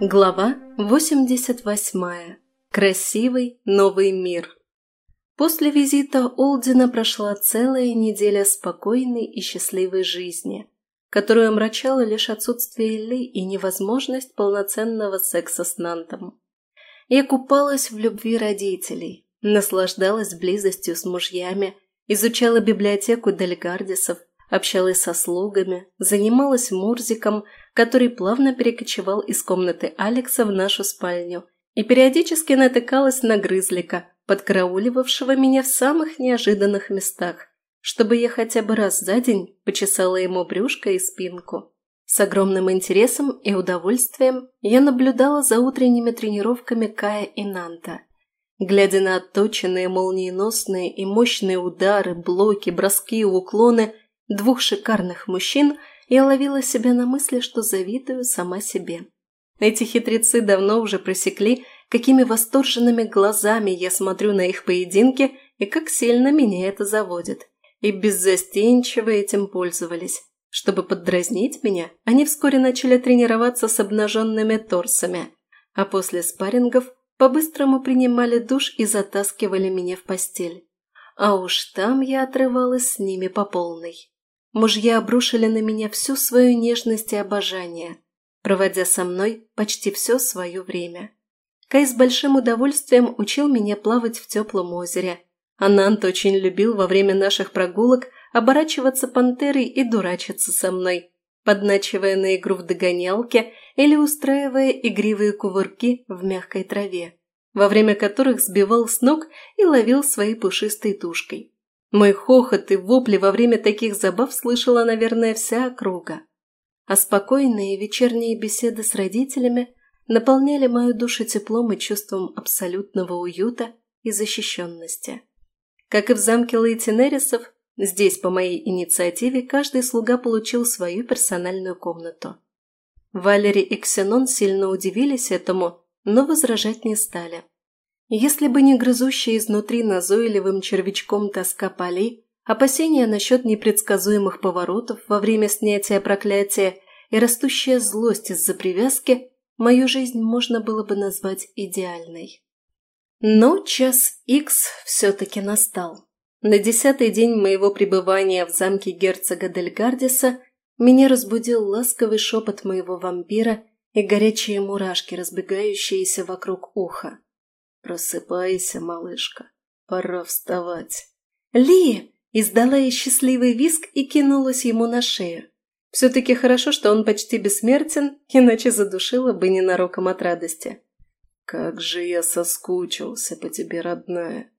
Глава 88. Красивый новый мир. После визита Олдина прошла целая неделя спокойной и счастливой жизни, которую омрачало лишь отсутствие Ли и невозможность полноценного секса с Нантом. Я купалась в любви родителей, наслаждалась близостью с мужьями, изучала библиотеку Дельгардисов, общалась со слугами, занималась Мурзиком, который плавно перекочевал из комнаты Алекса в нашу спальню, и периодически натыкалась на грызлика, подкарауливавшего меня в самых неожиданных местах, чтобы я хотя бы раз за день почесала ему брюшко и спинку. С огромным интересом и удовольствием я наблюдала за утренними тренировками Кая и Нанта. Глядя на отточенные молниеносные и мощные удары, блоки, броски и уклоны – двух шикарных мужчин, я ловила себя на мысли, что завидую сама себе. Эти хитрецы давно уже просекли, какими восторженными глазами я смотрю на их поединки и как сильно меня это заводит. И беззастенчиво этим пользовались. Чтобы поддразнить меня, они вскоре начали тренироваться с обнаженными торсами, а после спаррингов по-быстрому принимали душ и затаскивали меня в постель. А уж там я отрывалась с ними по полной. Мужья обрушили на меня всю свою нежность и обожание, проводя со мной почти все свое время. Кай с большим удовольствием учил меня плавать в теплом озере. Анант очень любил во время наших прогулок оборачиваться пантерой и дурачиться со мной, подначивая на игру в догонялке или устраивая игривые кувырки в мягкой траве, во время которых сбивал с ног и ловил своей пушистой тушкой. Мой хохот и вопли во время таких забав слышала, наверное, вся округа. А спокойные вечерние беседы с родителями наполняли мою душу теплом и чувством абсолютного уюта и защищенности. Как и в замке Лейтенерисов, здесь по моей инициативе каждый слуга получил свою персональную комнату. Валери и Ксенон сильно удивились этому, но возражать не стали. Если бы не грызущая изнутри назойливым червячком тоска полей, опасения насчет непредсказуемых поворотов во время снятия проклятия и растущая злость из-за привязки, мою жизнь можно было бы назвать идеальной. Но час икс все-таки настал. На десятый день моего пребывания в замке герцога Дельгардиса меня разбудил ласковый шепот моего вампира и горячие мурашки, разбегающиеся вокруг уха. «Просыпайся, малышка, пора вставать». «Ли!» – издала я счастливый виск и кинулась ему на шею. Все-таки хорошо, что он почти бессмертен, иначе задушила бы ненароком от радости. «Как же я соскучился по тебе, родная!»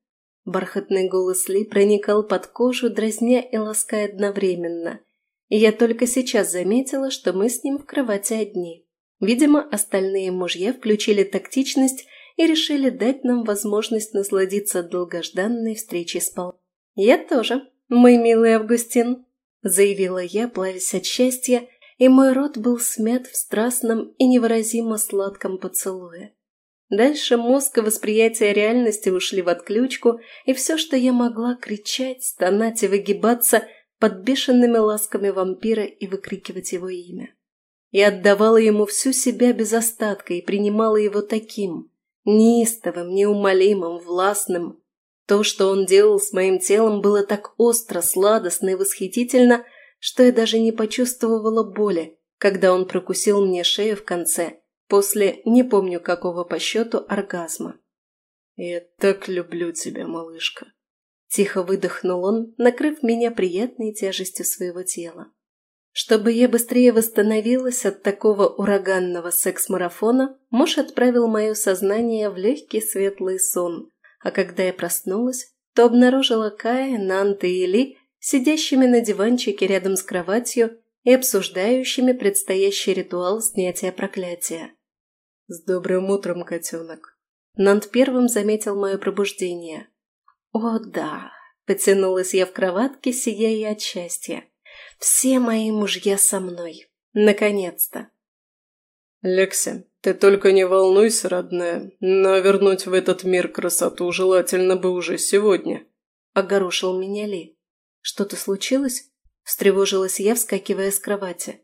Бархатный голос Ли проникал под кожу, дразня и лаская одновременно. И я только сейчас заметила, что мы с ним в кровати одни. Видимо, остальные мужья включили тактичность и решили дать нам возможность насладиться долгожданной встречей с Пол. «Я тоже, мой милый Августин», – заявила я, плавясь от счастья, и мой рот был смят в страстном и невыразимо сладком поцелуе. Дальше мозг и восприятие реальности ушли в отключку, и все, что я могла кричать, стонать и выгибаться под бешеными ласками вампира и выкрикивать его имя. Я отдавала ему всю себя без остатка и принимала его таким, неистовым, неумолимым, властным. То, что он делал с моим телом, было так остро, сладостно и восхитительно, что я даже не почувствовала боли, когда он прокусил мне шею в конце, после, не помню какого по счету, оргазма. «Я так люблю тебя, малышка!» Тихо выдохнул он, накрыв меня приятной тяжестью своего тела. Чтобы я быстрее восстановилась от такого ураганного секс-марафона, муж отправил мое сознание в легкий светлый сон, а когда я проснулась, то обнаружила Кая, Нанта и Ли сидящими на диванчике рядом с кроватью и обсуждающими предстоящий ритуал снятия проклятия. «С добрым утром, котенок!» Нант первым заметил мое пробуждение. «О, да!» – потянулась я в кроватке, сияя от счастья. Все мои мужья со мной. Наконец-то. Лекси, ты только не волнуйся, родная, но вернуть в этот мир красоту желательно бы уже сегодня. Огорошил меня Ли. Что-то случилось? Встревожилась я, вскакивая с кровати.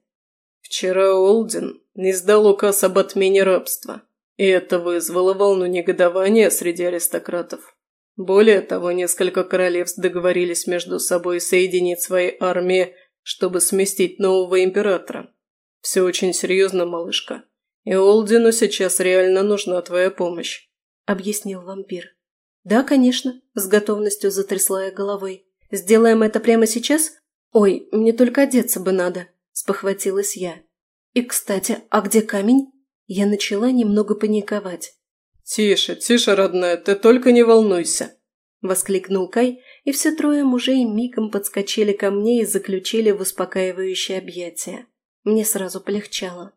Вчера Олден, издал указ об отмене рабства. И это вызвало волну негодования среди аристократов. Более того, несколько королевств договорились между собой соединить свои армии, чтобы сместить нового императора. Все очень серьезно, малышка. И Олдину сейчас реально нужна твоя помощь», – объяснил вампир. «Да, конечно», – с готовностью затрясла я головой. «Сделаем это прямо сейчас? Ой, мне только одеться бы надо», – спохватилась я. «И, кстати, а где камень?» Я начала немного паниковать. «Тише, тише, родная, ты только не волнуйся!» Воскликнул Кай, и все трое мужей мигом подскочили ко мне и заключили в успокаивающее объятие. Мне сразу полегчало.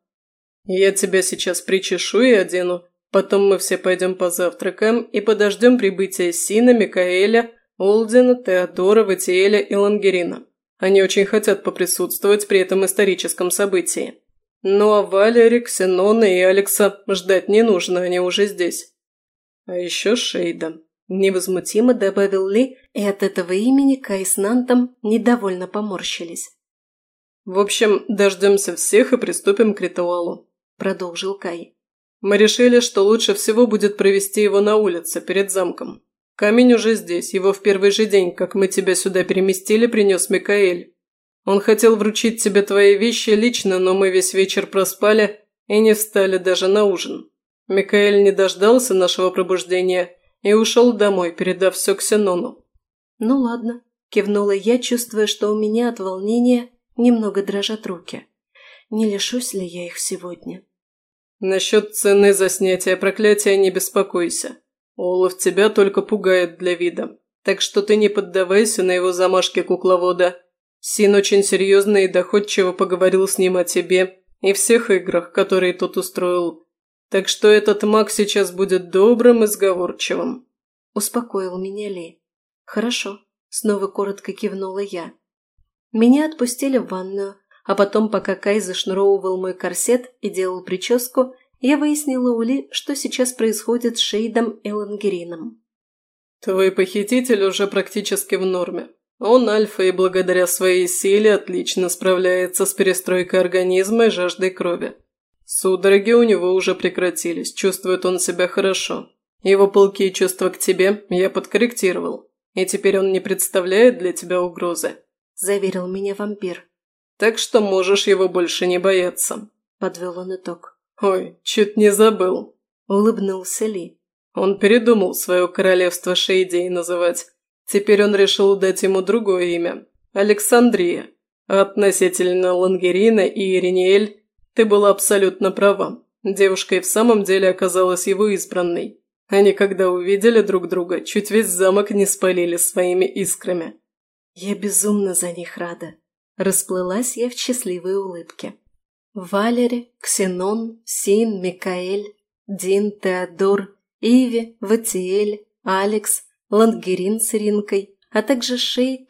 «Я тебя сейчас причешу и одену. Потом мы все пойдем позавтракаем и подождем прибытия Сина, Микаэля, Олдина, Теодора, Ватиэля и Лангерина. Они очень хотят поприсутствовать при этом историческом событии. Ну а Валери, Ксенона и Алекса ждать не нужно, они уже здесь. А еще Шейда. Невозмутимо добавил Ли, и от этого имени Кай с Нантом недовольно поморщились. «В общем, дождемся всех и приступим к ритуалу», – продолжил Кай. «Мы решили, что лучше всего будет провести его на улице, перед замком. Камень уже здесь, его в первый же день, как мы тебя сюда переместили, принес Микаэль. Он хотел вручить тебе твои вещи лично, но мы весь вечер проспали и не встали даже на ужин. Микаэль не дождался нашего пробуждения и ушел домой, передав все Ксенону». «Ну ладно», – кивнула я, чувствуя, что у меня от волнения немного дрожат руки. «Не лишусь ли я их сегодня?» «Насчет цены за снятие проклятия не беспокойся. Олаф тебя только пугает для вида, так что ты не поддавайся на его замашки кукловода» Син очень серьезно и доходчиво поговорил с ним о тебе и всех играх, которые тот устроил. Так что этот маг сейчас будет добрым и сговорчивым. Успокоил меня Ли. Хорошо. Снова коротко кивнула я. Меня отпустили в ванную, а потом, пока Кай зашнуровывал мой корсет и делал прическу, я выяснила у Ли, что сейчас происходит с Шейдом и Лангерином. «Твой похититель уже практически в норме. Он альфа и благодаря своей силе отлично справляется с перестройкой организма и жаждой крови. Судороги у него уже прекратились, чувствует он себя хорошо. Его пылкие чувства к тебе я подкорректировал, и теперь он не представляет для тебя угрозы», – заверил меня вампир. «Так что можешь его больше не бояться», – подвел он итог. «Ой, чуть не забыл», – улыбнулся Ли. Он передумал свое королевство Шейдей называть. Теперь он решил дать ему другое имя – Александрия. относительно Лангерина и Ириниэль ты была абсолютно права. Девушка и в самом деле оказалась его избранной. Они, когда увидели друг друга, чуть весь замок не спалили своими искрами. Я безумно за них рада. Расплылась я в счастливой улыбке. Валери, Ксенон, Син, Микаэль, Дин, Теодор, Иви, Ватиэль, Алекс, Лангерин с Иринкой, а также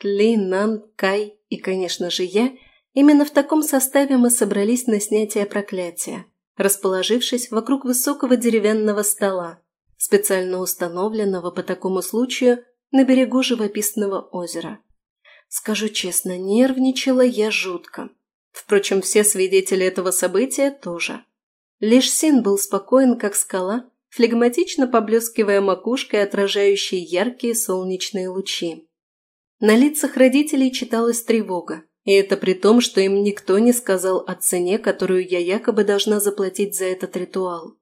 Ли, Нан, Кай и, конечно же, я, именно в таком составе мы собрались на снятие проклятия, расположившись вокруг высокого деревянного стола, специально установленного по такому случаю на берегу живописного озера. Скажу честно, нервничала я жутко. Впрочем, все свидетели этого события тоже. Лишь Син был спокоен, как скала, флегматично поблескивая макушкой, отражающей яркие солнечные лучи. На лицах родителей читалась тревога, и это при том, что им никто не сказал о цене, которую я якобы должна заплатить за этот ритуал.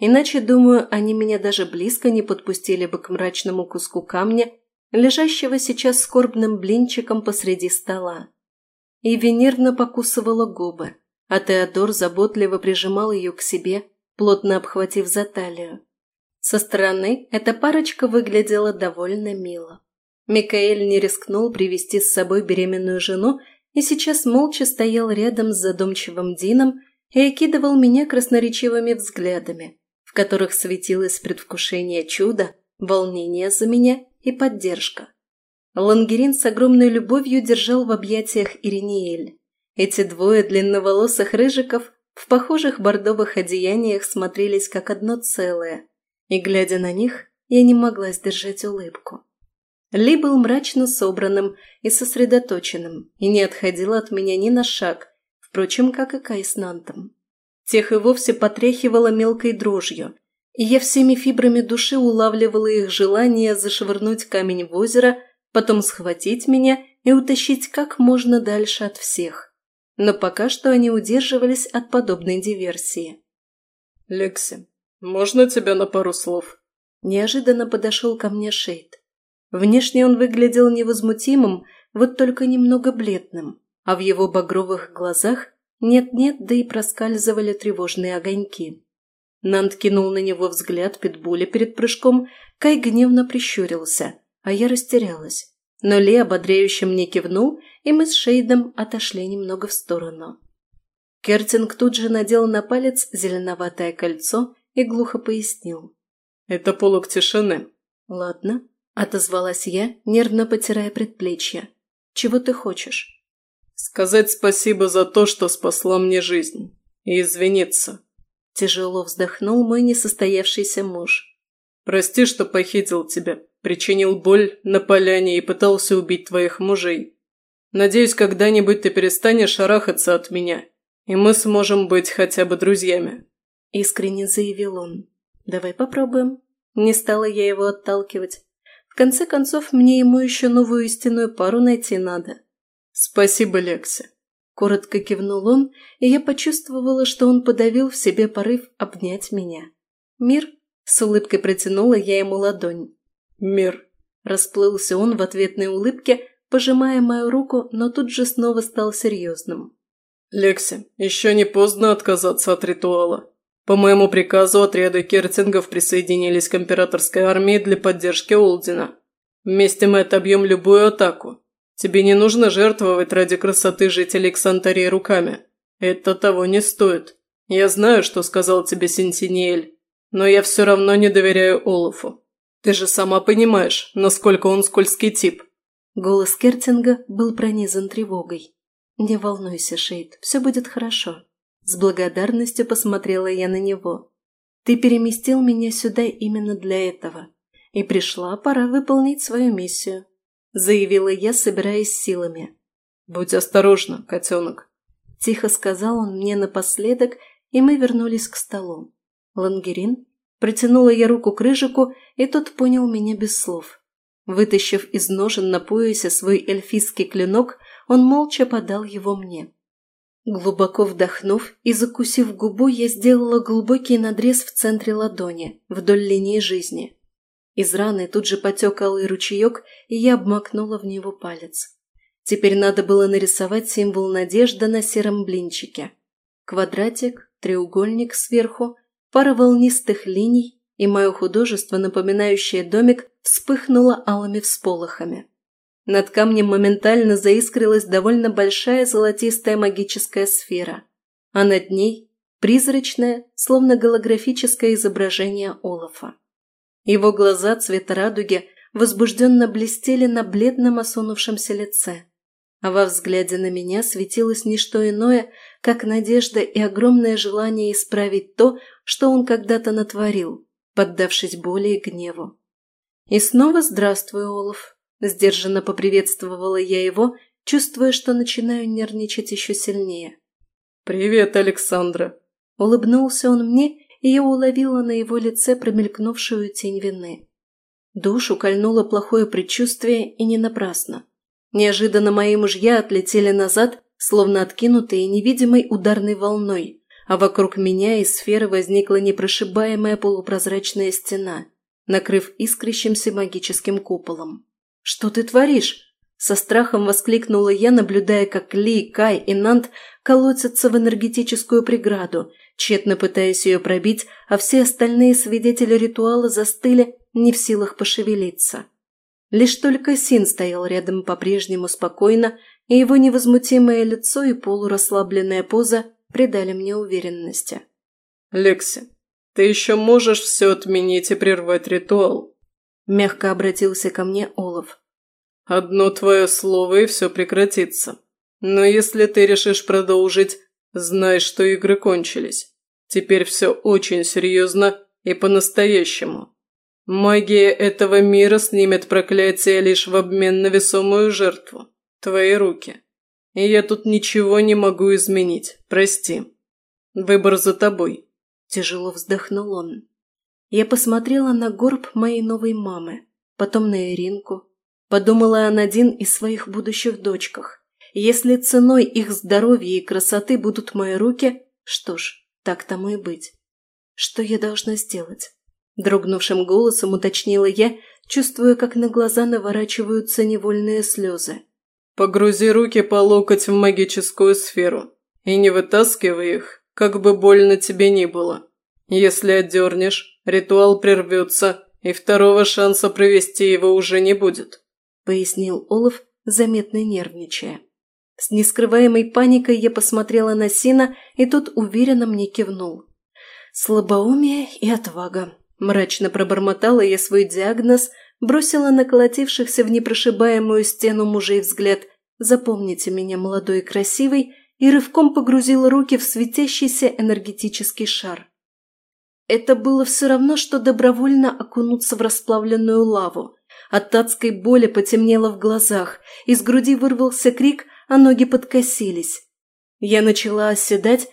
Иначе, думаю, они меня даже близко не подпустили бы к мрачному куску камня, лежащего сейчас скорбным блинчиком посреди стола. И нервно покусывала губы, а Теодор заботливо прижимал ее к себе, плотно обхватив за талию. Со стороны эта парочка выглядела довольно мило. Микаэль не рискнул привести с собой беременную жену и сейчас молча стоял рядом с задумчивым Дином и окидывал меня красноречивыми взглядами, в которых светилось предвкушение чуда, волнение за меня и поддержка. Лангерин с огромной любовью держал в объятиях Ириниэль. Эти двое длинноволосых рыжиков в похожих бордовых одеяниях смотрелись как одно целое, и, глядя на них, я не могла сдержать улыбку. Ли был мрачно собранным и сосредоточенным, и не отходил от меня ни на шаг, впрочем, как и Кай с Нантом. Тех и вовсе потряхивало мелкой дрожью, и я всеми фибрами души улавливала их желание зашвырнуть камень в озеро, потом схватить меня и утащить как можно дальше от всех. Но пока что они удерживались от подобной диверсии. «Лекси, можно тебя на пару слов?» Неожиданно подошел ко мне Шейд. Внешне он выглядел невозмутимым, вот только немного бледным, а в его багровых глазах нет-нет, да и проскальзывали тревожные огоньки. Нант кинул на него взгляд питбуля перед прыжком, Кай гневно прищурился, а я растерялась. Но Ли ободряюще мне кивнул, и мы с Шейдом отошли немного в сторону. Кертинг тут же надел на палец зеленоватое кольцо и глухо пояснил. «Это полог тишины». «Ладно», – отозвалась я, нервно потирая предплечье. «Чего ты хочешь?» «Сказать спасибо за то, что спасла мне жизнь. И извиниться». Тяжело вздохнул мой несостоявшийся муж. «Прости, что похитил тебя, причинил боль на поляне и пытался убить твоих мужей. Надеюсь, когда-нибудь ты перестанешь шарахаться от меня, и мы сможем быть хотя бы друзьями». Искренне заявил он. «Давай попробуем». Не стала я его отталкивать. Конце концов, мне ему еще новую истинную пару найти надо. «Спасибо, Лекси», Коротко кивнул он, и я почувствовала, что он подавил в себе порыв обнять меня. «Мир?» – с улыбкой протянула я ему ладонь. «Мир!» – расплылся он в ответной улыбке, пожимая мою руку, но тут же снова стал серьезным. «Лекси, еще не поздно отказаться от ритуала. По моему приказу отряды кертингов присоединились к императорской армии для поддержки Олдина. Вместе мы отобьем любую атаку. Тебе не нужно жертвовать ради красоты жителей Ксантарии руками. Это того не стоит. Я знаю, что сказал тебе Сентинель, но я все равно не доверяю Олафу. Ты же сама понимаешь, насколько он скользкий тип». Голос Кертинга был пронизан тревогой. «Не волнуйся, Шейд, все будет хорошо». С благодарностью посмотрела я на него. «Ты переместил меня сюда именно для этого. И пришла пора выполнить свою миссию заявила я, собираясь силами. «Будь осторожна, котенок», – тихо сказал он мне напоследок, и мы вернулись к столу. Лангерин протянула я руку к Рыжику, и тот понял меня без слов. Вытащив из ножен на поясе свой эльфийский клинок, он молча подал его мне. Глубоко вдохнув и закусив губу, я сделала глубокий надрез в центре ладони, вдоль линии жизни. Из раны тут же потек алый ручеек, и я обмакнула в него палец. Теперь надо было нарисовать символ надежды на сером блинчике. Квадратик, треугольник сверху, пара волнистых линий, и мое художество, напоминающее домик, вспыхнуло алыми всполохами. Над камнем моментально заискрилась довольно большая золотистая магическая сфера, а над ней – призрачное, словно голографическое изображение Олафа. Его глаза цвета радуги возбужденно блестели на бледном осунувшемся лице. А во взгляде на меня светилось не что иное, как надежда и огромное желание исправить то, что он когда-то натворил, поддавшись боли и гневу. И снова «Здравствуй, Олаф!» Сдержанно поприветствовала я его, чувствуя, что начинаю нервничать еще сильнее. «Привет, Александра!» Улыбнулся он мне и я уловила на его лице промелькнувшую тень вины. Душу кольнуло плохое предчувствие и не напрасно. Неожиданно мои мужья отлетели назад, словно откинутые невидимой ударной волной, а вокруг меня из сферы возникла непрошибаемая полупрозрачная стена, накрыв искрящимся магическим куполом. «Что ты творишь?» Со страхом воскликнула я, наблюдая, как Ли, Кай и Нант колотятся в энергетическую преграду, тщетно пытаясь ее пробить, а все остальные свидетели ритуала застыли, не в силах пошевелиться. Лишь только Син стоял рядом по-прежнему спокойно, и его невозмутимое лицо и полурасслабленная поза придали мне уверенности. «Лекси, ты еще можешь все отменить и прервать ритуал?» Мягко обратился ко мне Олаф. «Одно твое слово, и все прекратится. Но если ты решишь продолжить, знай, что игры кончились. Теперь все очень серьезно и по-настоящему. Магия этого мира снимет проклятие лишь в обмен на весомую жертву. Твои руки. И я тут ничего не могу изменить, прости». Выбор за тобой». Тяжело вздохнул он. Я посмотрела на горб моей новой мамы, потом на Иринку. Подумала о Надин и своих будущих дочках. Если ценой их здоровья и красоты будут мои руки, что ж, так тому и быть. Что я должна сделать? Дрогнувшим голосом уточнила я, чувствуя, как на глаза наворачиваются невольные слезы. «Погрузи руки по локоть в магическую сферу и не вытаскивай их, как бы больно тебе ни было. Если отдернешь, ритуал прервется, и второго шанса провести его уже не будет», – пояснил Олаф, заметно нервничая. С нескрываемой паникой я посмотрела на Сина, и тот уверенно мне кивнул. «Слабоумие и отвага», – мрачно пробормотала я свой диагноз, бросила на колотившихся в непрошибаемую стену мужей взгляд «Запомните меня, молодой и красивый», и рывком погрузила руки в светящийся энергетический шар. Это было все равно, что добровольно окунуться в расплавленную лаву. От адской боли потемнело в глазах, из груди вырвался крик, а ноги подкосились. Я начала оседать,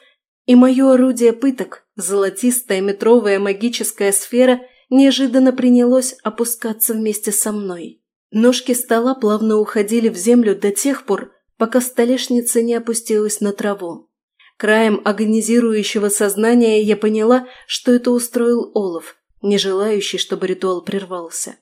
и мое орудие пыток, золотистая метровая магическая сфера, неожиданно принялось опускаться вместе со мной. Ножки стола плавно уходили в землю до тех пор, пока столешница не опустилась на траву. Краем агонизирующего сознания я поняла, что это устроил Олаф, не желающий, чтобы ритуал прервался.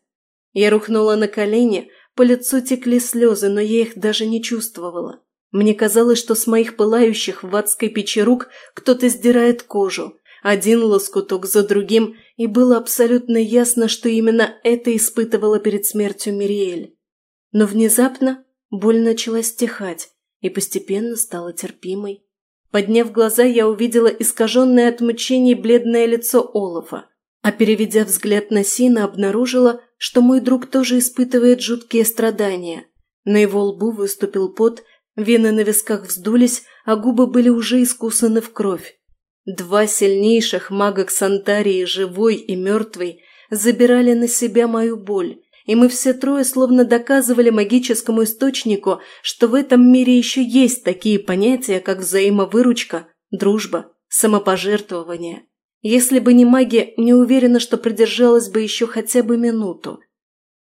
Я рухнула на колени, по лицу текли слезы, но я их даже не чувствовала. Мне казалось, что с моих пылающих в адской печи рук кто-то сдирает кожу, один лоскуток за другим, и было абсолютно ясно, что именно это испытывала перед смертью Мириэль. Но внезапно боль начала стихать и постепенно стала терпимой. Подняв глаза, я увидела искаженное от мучений бледное лицо Олафа, а переведя взгляд на Сина, обнаружила, что мой друг тоже испытывает жуткие страдания. На его лбу выступил пот, вены на висках вздулись, а губы были уже искусаны в кровь. Два сильнейших мага Ксантарии, живой и мертвый, забирали на себя мою боль, и мы все трое словно доказывали магическому источнику, что в этом мире еще есть такие понятия, как взаимовыручка, дружба, самопожертвование. Если бы не магия, не уверена, что продержалась бы еще хотя бы минуту.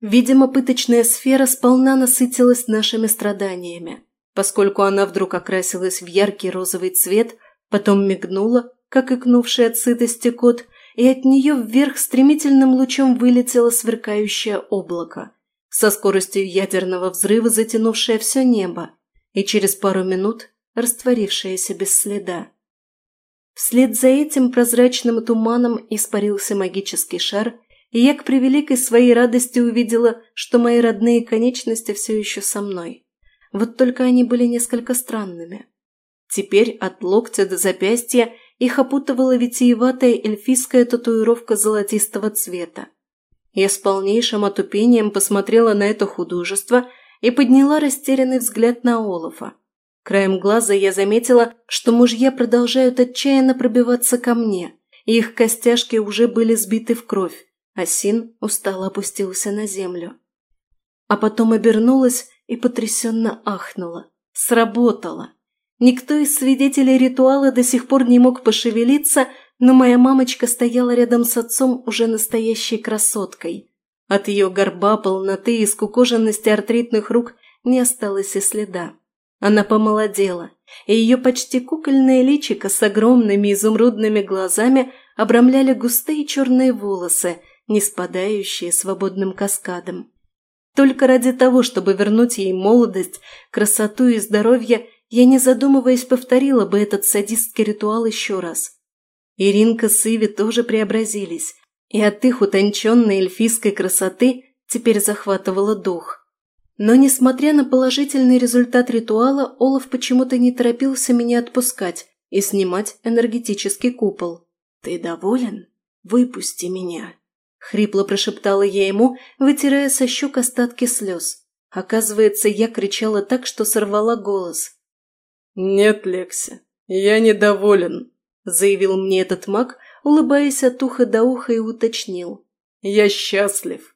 Видимо, пыточная сфера сполна насытилась нашими страданиями, поскольку она вдруг окрасилась в яркий розовый цвет, потом мигнула, как икнувший от сытости кот, и от нее вверх стремительным лучом вылетело сверкающее облако, со скоростью ядерного взрыва затянувшее все небо, и через пару минут растворившееся без следа. Вслед за этим прозрачным туманом испарился магический шар, и я к превеликой своей радости увидела, что мои родные конечности все еще со мной. Вот только они были несколько странными. Теперь от локтя до запястья их опутывала витиеватая эльфийская татуировка золотистого цвета. Я с полнейшим отупением посмотрела на это художество и подняла растерянный взгляд на Олафа. Краем глаза я заметила, что мужья продолжают отчаянно пробиваться ко мне, и их костяшки уже были сбиты в кровь, а Син устало опустился на землю. А потом обернулась и потрясенно ахнула. Сработало! Никто из свидетелей ритуала до сих пор не мог пошевелиться, но моя мамочка стояла рядом с отцом уже настоящей красоткой. От ее горба, полноты и скукоженности артритных рук не осталось и следа. Она помолодела, и ее почти кукольное личико с огромными изумрудными глазами обрамляли густые черные волосы, не спадающие свободным каскадом. Только ради того, чтобы вернуть ей молодость, красоту и здоровье, я, не задумываясь, повторила бы этот садистский ритуал еще раз. Иринка с Иви тоже преобразились, и от их утонченной эльфийской красоты теперь захватывала дух. Но, несмотря на положительный результат ритуала, Олаф почему-то не торопился меня отпускать и снимать энергетический купол. «Ты доволен? Выпусти меня!» Хрипло прошептала я ему, вытирая со щек остатки слез. Оказывается, я кричала так, что сорвала голос. «Нет, Лекси, я недоволен», – заявил мне этот маг, улыбаясь от уха до уха и уточнил. «Я счастлив.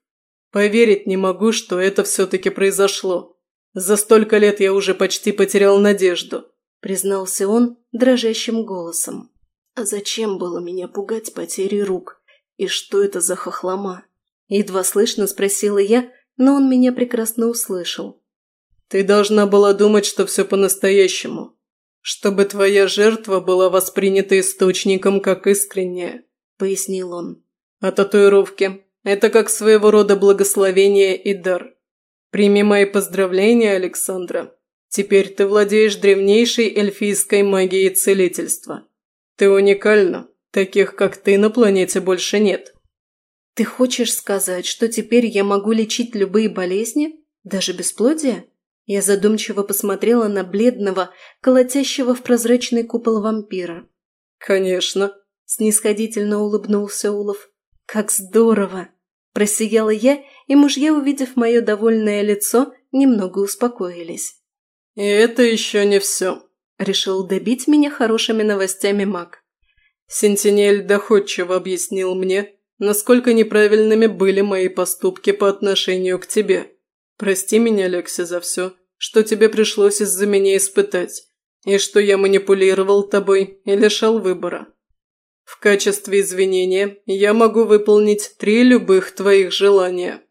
Поверить не могу, что это все-таки произошло. За столько лет я уже почти потерял надежду», – признался он дрожащим голосом. «А зачем было меня пугать потерей рук? И что это за хохлома?» Едва слышно спросила я, но он меня прекрасно услышал. «Ты должна была думать, что все по-настоящему. Чтобы твоя жертва была воспринята источником как искренняя», – пояснил он. «А татуировки – это как своего рода благословение и дар. Прими мои поздравления, Александра. Теперь ты владеешь древнейшей эльфийской магией целительства. Ты уникальна. Таких, как ты, на планете больше нет». «Ты хочешь сказать, что теперь я могу лечить любые болезни? Даже бесплодие?» Я задумчиво посмотрела на бледного, колотящего в прозрачный купол вампира. «Конечно», – снисходительно улыбнулся Улов. «Как здорово!» – просияла я, и мужья, увидев мое довольное лицо, немного успокоились. «И это еще не все», – решил добить меня хорошими новостями маг. Сентинель доходчиво объяснил мне, насколько неправильными были мои поступки по отношению к тебе. Прости меня, Лекси, за все, что тебе пришлось из-за меня испытать, и что я манипулировал тобой и лишал выбора. В качестве извинения я могу выполнить три любых твоих желания».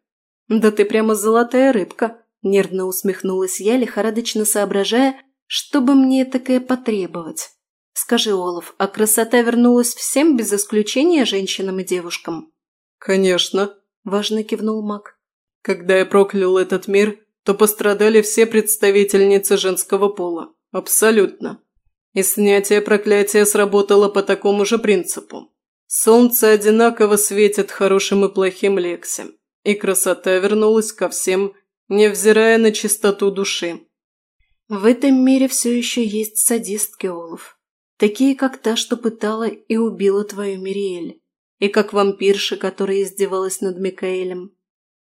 «Да ты прямо золотая рыбка», – нервно усмехнулась я, лихорадочно соображая, чтобы мне такое потребовать. «Скажи, Олаф, а красота вернулась всем без исключения женщинам и девушкам?» «Конечно», – важно кивнул маг. Когда я проклял этот мир, то пострадали все представительницы женского пола. Абсолютно. И снятие проклятия сработало по такому же принципу. Солнце одинаково светит хорошим и плохим Лексе, и красота вернулась ко всем, невзирая на чистоту души. В этом мире все еще есть садистки, Олаф. Такие, как та, что пытала и убила твою Мириэль. И как вампирша, которая издевалась над Микаэлем.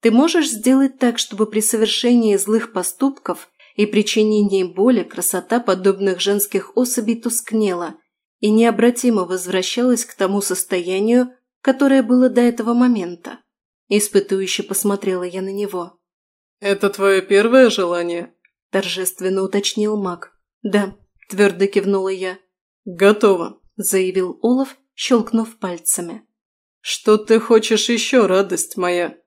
Ты можешь сделать так, чтобы при совершении злых поступков и причинении боли красота подобных женских особей тускнела и необратимо возвращалась к тому состоянию, которое было до этого момента. Испытующе посмотрела я на него. «Это твое первое желание?» – торжественно уточнил маг. «Да», – твердо кивнула я. «Готово», – заявил Олаф, щелкнув пальцами. «Что ты хочешь еще, радость моя?»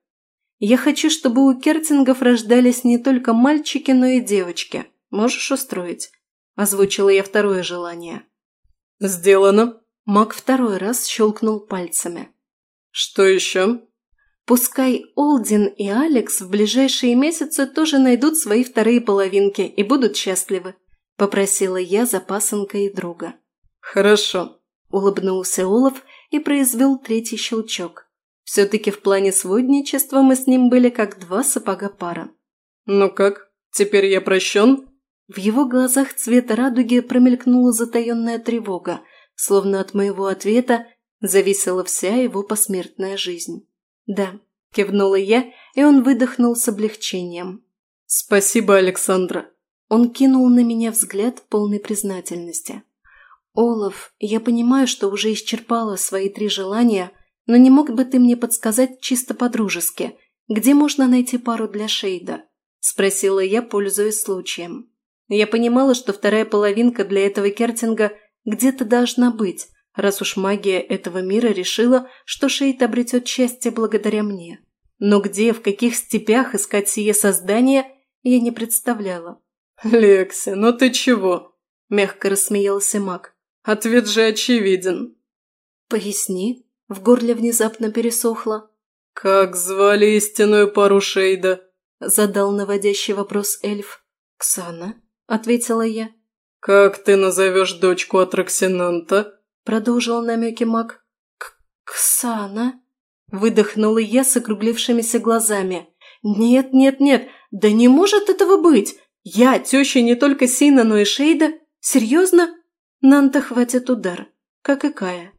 Я хочу, чтобы у Кертингов рождались не только мальчики, но и девочки. Можешь устроить?» Озвучила я второе желание. «Сделано». Мак второй раз щелкнул пальцами. «Что еще?» «Пускай Олдин и Алекс в ближайшие месяцы тоже найдут свои вторые половинки и будут счастливы», – попросила я за пасынкой друга. «Хорошо», – улыбнулся Олаф и произвел третий щелчок. Все-таки в плане сводничества мы с ним были как два сапога пара. «Ну как, теперь я прощен?» В его глазах цвета радуги промелькнула затаенная тревога, словно от моего ответа зависела вся его посмертная жизнь. «Да», – кивнула я, и он выдохнул с облегчением. «Спасибо, Александра». Он кинул на меня взгляд полной признательности. «Олаф, я понимаю, что уже исчерпала свои три желания», – но не мог бы ты мне подсказать чисто по-дружески, где можно найти пару для Шейда?» – спросила я, пользуясь случаем. Я понимала, что вторая половинка для этого кертинга где-то должна быть, раз уж магия этого мира решила, что Шейд обретет счастье благодаря мне. Но где, в каких степях искать сие создание, я не представляла. «Лекси, ну ты чего?» – мягко рассмеялся маг. «Ответ же очевиден». «Поясни», в горле внезапно пересохло. «Как звали истинную пару Шейда?» – задал наводящий вопрос эльф. «Ксана», – ответила я. «Как ты назовешь дочку Атраксинанта?» – продолжил намеки маг. «Ксана?» – выдохнула я с округлившимися глазами. «Нет, нет, нет, да не может этого быть! Я теща не только Сина, но и Шейда? Серьезно? Нам-то хватит удар, как и Кая».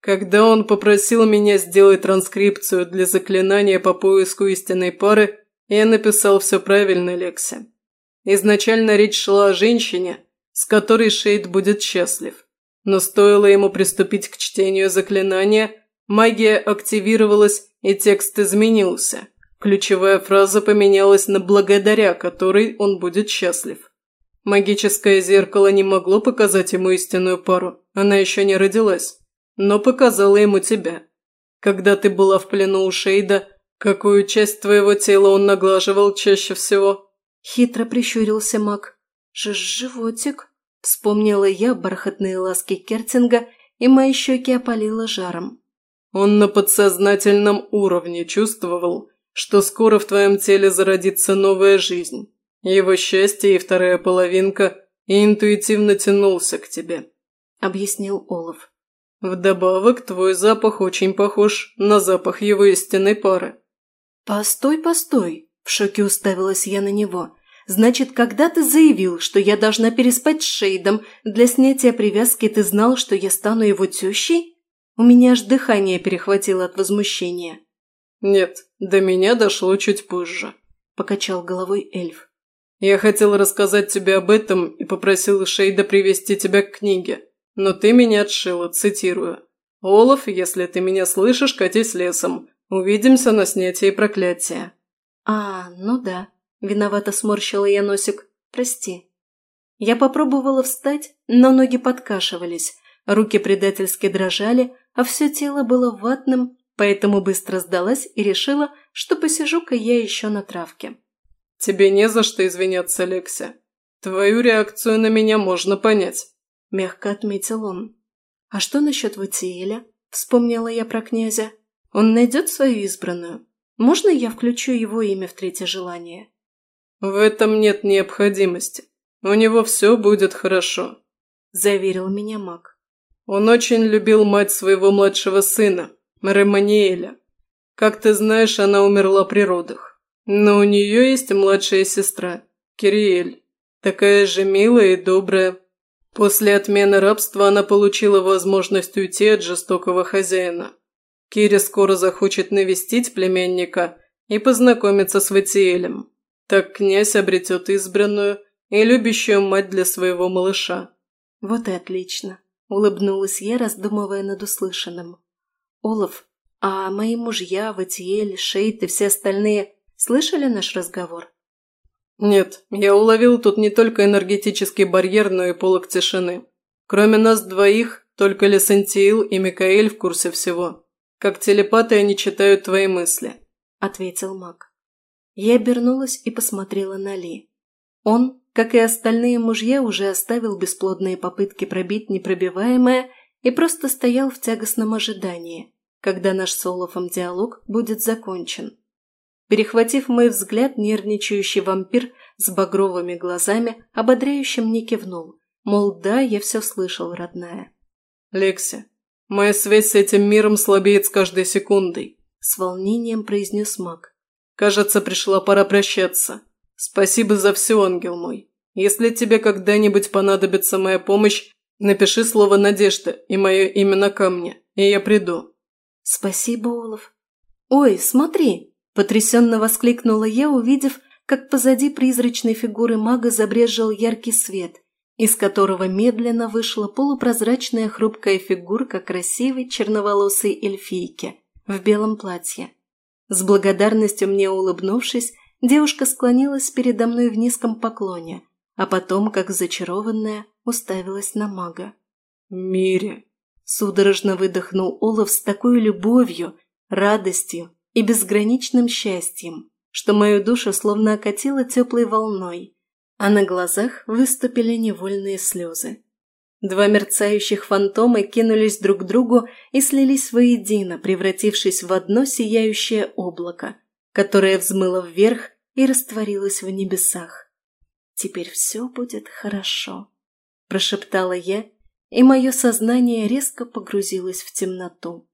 Когда он попросил меня сделать транскрипцию для заклинания по поиску истинной пары, я написал все правильно, Лекси. Изначально речь шла о женщине, с которой Шейд будет счастлив. Но стоило ему приступить к чтению заклинания, магия активировалась и текст изменился. Ключевая фраза поменялась на «благодаря которой он будет счастлив». Магическое зеркало не могло показать ему истинную пару, она еще не родилась, но показала ему тебя. Когда ты была в плену у Шейда, какую часть твоего тела он наглаживал чаще всего?» Хитро прищурился маг. Ж «Животик», – вспомнила я бархатные ласки Кертинга, и мои щеки опалило жаром. «Он на подсознательном уровне чувствовал, что скоро в твоем теле зародится новая жизнь. Его счастье и вторая половинка и интуитивно тянулся к тебе», – объяснил Олаф. «Вдобавок, твой запах очень похож на запах его истинной пары». «Постой, постой!» – в шоке уставилась я на него. «Значит, когда ты заявил, что я должна переспать с Шейдом, для снятия привязки ты знал, что я стану его тещей?» У меня аж дыхание перехватило от возмущения. «Нет, до меня дошло чуть позже», – покачал головой эльф. «Я хотел рассказать тебе об этом и попросил Шейда привести тебя к книге, но ты меня отшила, цитирую. «Олаф, если ты меня слышишь, катись лесом. Увидимся на снятии проклятия». «А, ну да», – виновато сморщила я носик. «Прости». Я попробовала встать, но ноги подкашивались, руки предательски дрожали, а все тело было ватным поэтому быстро сдалась и решила, что посижу-ка я еще на травке. «Тебе не за что извиняться, Лекся. Твою реакцию на меня можно понять», – мягко отметил он. «А что насчет Ватиэля?» – вспомнила я про князя. «Он найдет свою избранную? Можно я включу его имя в третье желание?» «В этом нет необходимости. У него все будет хорошо», – заверил меня маг. «Он очень любил мать своего младшего сына, Реманиэля. Как ты знаешь, она умерла при родах. Но у нее есть младшая сестра, Кириэль. Такая же милая и добрая. После отмены рабства она получила возможность уйти от жестокого хозяина. Кири скоро захочет навестить племянника и познакомиться с Ватиэлем. Так князь обретет избранную и любящую мать для своего малыша. Вот и отлично, улыбнулась я, раздумывая над услышанным. «Олаф, а мои мужья, Ватиэль, Шейт и все остальные слышали наш разговор?» «Нет, я уловил тут не только энергетический барьер, но и полок тишины. Кроме нас двоих, только Лесантиил и Микаэль в курсе всего. Как телепаты они читают твои мысли», – ответил маг. Я обернулась и посмотрела на Ли. Он, как и остальные мужья, уже оставил бесплодные попытки пробить непробиваемое и просто стоял в тягостном ожидании, когда наш с Олафом диалог будет закончен. Перехватив мой взгляд, нервничающий вампир с багровыми глазами ободряюще мне кивнул, мол, да, я все слышал, родная. «Лекси, моя связь с этим миром слабеет с каждой секундой», – с волнением произнес маг. «Кажется, пришла пора прощаться. Спасибо за все, ангел мой. Если тебе когда-нибудь понадобится моя помощь, Напиши слово «надежда» и мое имя на камне, и я приду». «Спасибо, Олаф». «Ой, смотри!» – потрясенно воскликнула я, увидев, как позади призрачной фигуры мага забрежил яркий свет, из которого медленно вышла полупрозрачная хрупкая фигурка красивой черноволосой эльфийки в белом платье. С благодарностью мне улыбнувшись, девушка склонилась передо мной в низком поклоне, а потом, как зачарованная, уставилась на мага. «Мире!» – судорожно выдохнул Олаф с такой любовью, радостью и безграничным счастьем, что мою душу словно окатило теплой волной, а на глазах выступили невольные слезы. Два мерцающих фантома кинулись друг к другу и слились воедино, превратившись в одно сияющее облако, которое взмыло вверх и растворилось в небесах. Теперь все будет хорошо прошептала я, и мое сознание резко погрузилось в темноту.